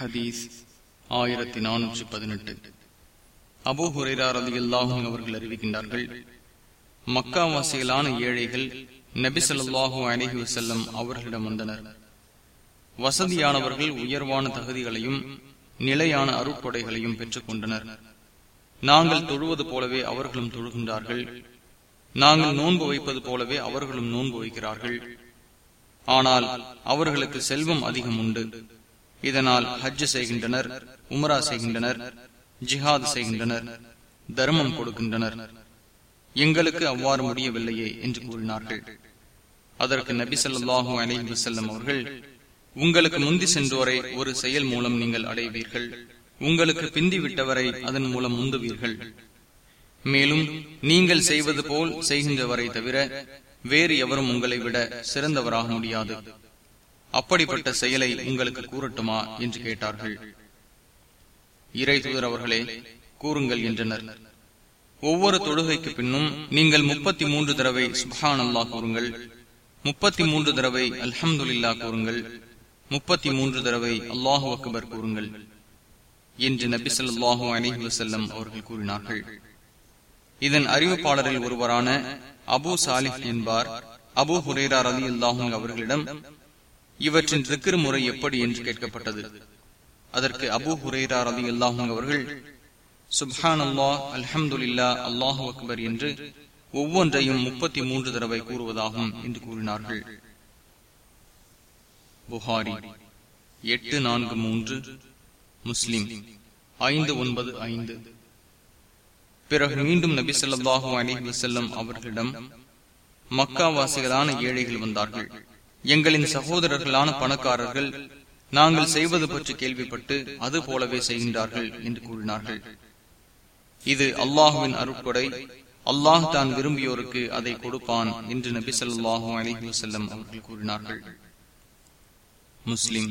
ஹதீஸ் ஆயிரத்தி நானூற்றி பதினெட்டு. அபோ ஹுரேரா ரதி அல்லாஹும் அவர்கள் அறிவிக்கின்றார்கள் மக்காவாசிகளான ஏழைகள் நபி அலஹி வசல்லம் அவர்களிடம் வந்தனர். வசதியானவர்கள் உயர்வான தகுதிகளையும் நிலையான அருட்கொடைகளையும் பெற்றுக் கொண்டனர். நாங்கள் தொழுவது போலவே அவர்களும் தொழுகின்றார்கள். நாங்கள் நோன்பு வைப்பது போலவே அவர்களும் நோன்பு வைக்கிறார்கள். ஆனால் அவர்களுக்கு செல்வம் அதிகம் உண்டு. இதனால் ஹஜ்ஜு செய்கின்றனர் உமரா செய்கின்றனர் ஜிஹாது செய்கின்றனர் தர்மம் கொடுக்கின்றனர். எங்களுக்கு அவ்வாறு முடியவில்லையே என்று கூறினார்கள். அதற்கு நபி சொல்லாஹு அலைஹி வஸல்லம் அவர்கள் உங்களுக்கு முந்தி சென்றோரை ஒரு செயல் மூலம் நீங்கள் அடைவீர்கள். உங்களுக்கு பிந்தி விட்டவரை அதன் மூலம் முந்துவீர்கள். மேலும் நீங்கள் செய்வது போல் செய்கின்றவரை தவிர வேறு எவரும் உங்களை விட சிறந்தவராக முடியாது. அப்படிப்பட்ட செயலை உங்களுக்கு கூறட்டுமா என்று கேட்டார்கள். இறை தூதர் அவர்களே கூறுங்கள் என்றனர். ஒவ்வொரு தொழுகைக்கு பின்னும் நீங்கள் முப்பத்தி மூன்று தடவை சுஹான் அல்லா கூறுங்கள். முப்பத்தி மூன்று தடவை அல்ஹம்துல்லா கூறுங்கள். முப்பத்தி மூன்று தடவை அல்லாஹு அக்பர் கூறுங்கள் என்று நபி சொல்லாஹு அலிஹி வசல்லம் அவர்கள் கூறினார்கள். இதன் அறிவிப்பாளரில் ஒருவரான அபு சாலிஹ் என்பார். அபு ஹுரேரா ரலி அல்லாஹும் அவர்களிடம் இவற்றின் திக்ரு முறை எப்படி என்று கேட்கப்பட்டது. அதற்கு அபு ஹுரேரா ரவி அல்லாஹும் அவர்கள் சுப்ஹான் அல்லா அல்ஹம்துல்லா அல்லாஹு அக்பர் என்று ஒவ்வொன்றையும் முப்பத்தி மூன்று தடவை கூறுவதாகும் என்று கூறினார்கள். புகாரி எட்டு நான்கு மூன்று முஸ்லிம் ஐந்து ஒன்பது ஐந்து. பிறகு மீண்டும் நபி சொல்லாஹு அலி வசல்லம் அவர்களிடம் மக்காவாசிகளான ஏழைகள் வந்தார்கள். எங்களின் சகோதரர்களான பணக்காரர்கள் நாங்கள் செய்வது பற்றி கேள்விப்பட்டு அது போலவே செய்கின்றார்கள் என்று கூறினார்கள். இது அல்லாஹுவின் அருட்கொடை. அல்லாஹ் தான் விரும்பியோருக்கு அதை கொடுப்பான் என்று நபி சொல்லாஹு அலிஹி வசல்லம் அவர்கள் கூறினார்கள். முஸ்லிம்